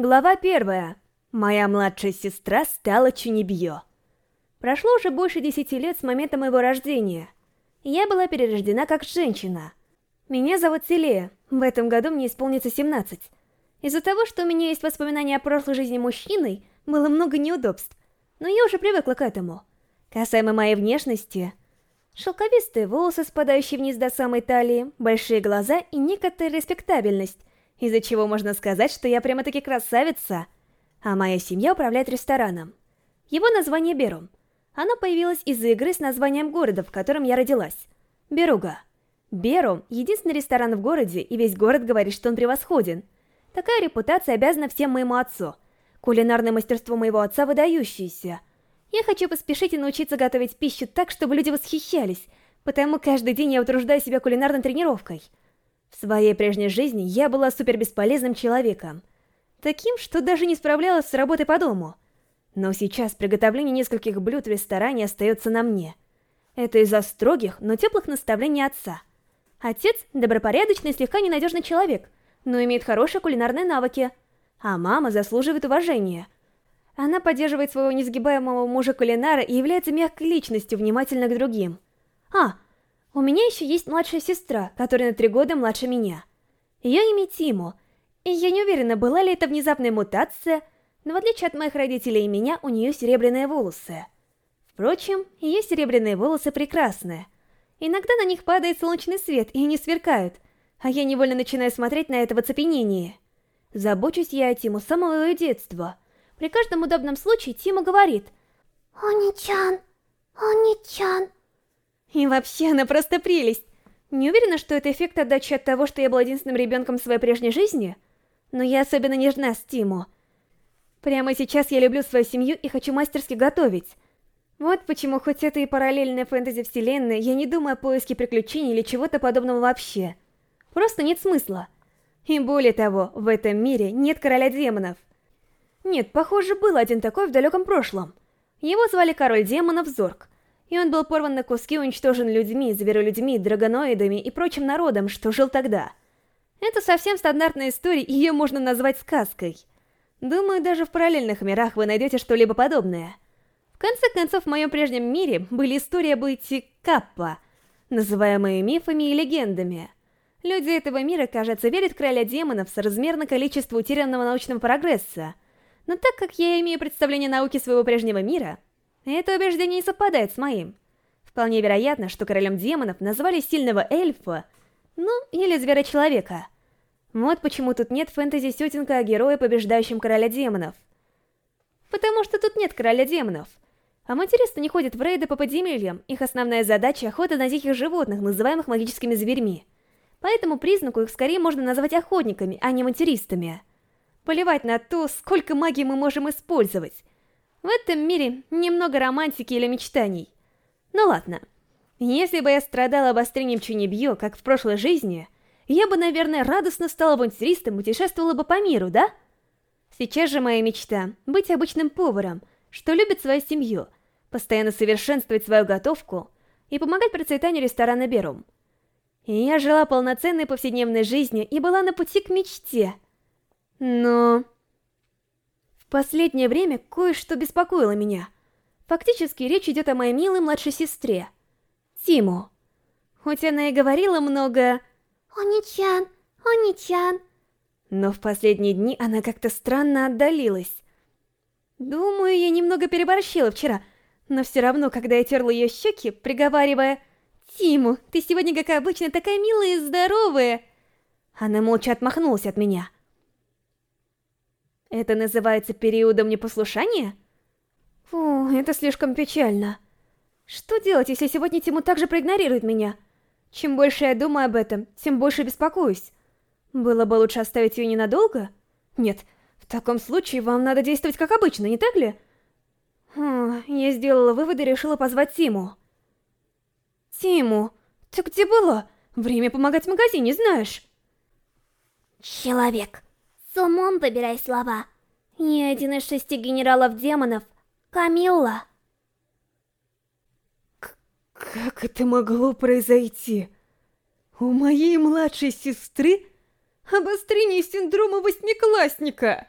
Глава первая. Моя младшая сестра стала Чунибьё. Прошло уже больше десяти лет с момента моего рождения. Я была перерождена как женщина. Меня зовут Селея. В этом году мне исполнится 17. Из-за того, что у меня есть воспоминания о прошлой жизни мужчиной, было много неудобств. Но я уже привыкла к этому. Касаемо моей внешности... Шелковистые волосы, спадающие вниз до самой талии, большие глаза и некоторая респектабельность, из-за чего можно сказать, что я прямо-таки красавица. А моя семья управляет рестораном. Его название Берум. Оно появилось из-за игры с названием города, в котором я родилась. Беруга. Берум — единственный ресторан в городе, и весь город говорит, что он превосходен. Такая репутация обязана всем моему отцу. Кулинарное мастерство моего отца выдающееся. Я хочу поспешить и научиться готовить пищу так, чтобы люди восхищались, потому каждый день я утруждаю себя кулинарной тренировкой. В своей прежней жизни я была супербесполезным человеком. Таким, что даже не справлялась с работой по дому. Но сейчас приготовление нескольких блюд в ресторане остается на мне. Это из-за строгих, но теплых наставлений отца. Отец — добропорядочный и слегка ненадежный человек, но имеет хорошие кулинарные навыки. А мама заслуживает уважения. Она поддерживает своего несгибаемого мужа-кулинара и является мягкой личностью, внимательной к другим. А, у меня еще есть младшая сестра, которая на три года младше меня. Ее имя Тиму, и я не уверена, была ли это внезапная мутация, но в отличие от моих родителей и меня, у нее серебряные волосы. Впрочем, ее серебряные волосы прекрасные. Иногда на них падает солнечный свет, и они сверкают, а я невольно начинаю смотреть на это в оцепенении. Забочусь я о Тиму с самого ее детства. При каждом удобном случае Тиму говорит «Они-чан, Они-чан». И вообще, она просто прелесть. Не уверена, что это эффект отдачи от того, что я была единственным ребенком в своей прежней жизни, но я особенно нежна с Тиму. Прямо сейчас я люблю свою семью и хочу мастерски готовить. Вот почему, хоть это и параллельная фэнтези-вселенная, я не думаю о поиске приключений или чего-то подобного вообще. Просто нет смысла. И более того, в этом мире нет короля демонов. Нет, похоже, был один такой в далеком прошлом. Его звали король демонов Зорг и он был порван на куски и уничтожен людьми, зверолюдьми, драгоноидами и прочим народом, что жил тогда. Это совсем стандартная история, и ее можно назвать сказкой. Думаю, даже в параллельных мирах вы найдете что-либо подобное. В конце концов, в моем прежнем мире были истории об Ити Каппа, называемые мифами и легендами. Люди этого мира, кажется, верят в короля демонов соразмерно количеству утерянного научного прогресса. Но так как я имею представление науки своего прежнего мира, это убеждение не совпадает с моим. Вполне вероятно, что королем демонов назвали сильного эльфа, ну, или зверя-человека. Вот почему тут нет фэнтези-сютинга о герое, побеждающем короля демонов. Потому что тут нет короля демонов. Авантюристы не ходят в рейды по подземельям, их основная задача — охота на диких животных, называемых магическими зверьми. По этому признаку их скорее можно назвать охотниками, а не авантюристами. Поливать на то, сколько магии мы можем использовать, в этом мире немного романтики или мечтаний. Ну ладно. Если бы я страдала обострением Чунибьё, как в прошлой жизни, я бы, наверное, радостно стала авантюристом и путешествовала бы по миру, да? Сейчас же моя мечта — быть обычным поваром, что любит свою семью, постоянно совершенствовать свою готовку и помогать процветанию ресторана Берум. И я жила полноценной повседневной жизнью и была на пути к мечте. Но последнее время кое-что беспокоило меня. Фактически речь идет о моей милой младшей сестре, Тиму. Хоть она и говорила много «Они-чан, Они-чан», но в последние дни она как-то странно отдалилась. Думаю, я немного переборщила вчера, но все равно, когда я терла ее щеки, приговаривая «Тиму, ты сегодня, как обычно, такая милая и здоровая!» Она молча отмахнулась от меня. Это называется периодом непослушания? Фу, это слишком печально. Что делать, если сегодня Тиму также проигнорирует меня? Чем больше я думаю об этом, тем больше беспокоюсь. Было бы лучше оставить ее ненадолго? Нет, в таком случае вам надо действовать как обычно, не так ли? Хм, я сделала выводы и решила позвать Тиму. Тиму, ты где была? Время помогать в магазине, знаешь? Человек. С умом выбирай слова. Я один из шести генералов демонов. Камилла. К как это могло произойти? У моей младшей сестры обострение синдрома восьмиклассника.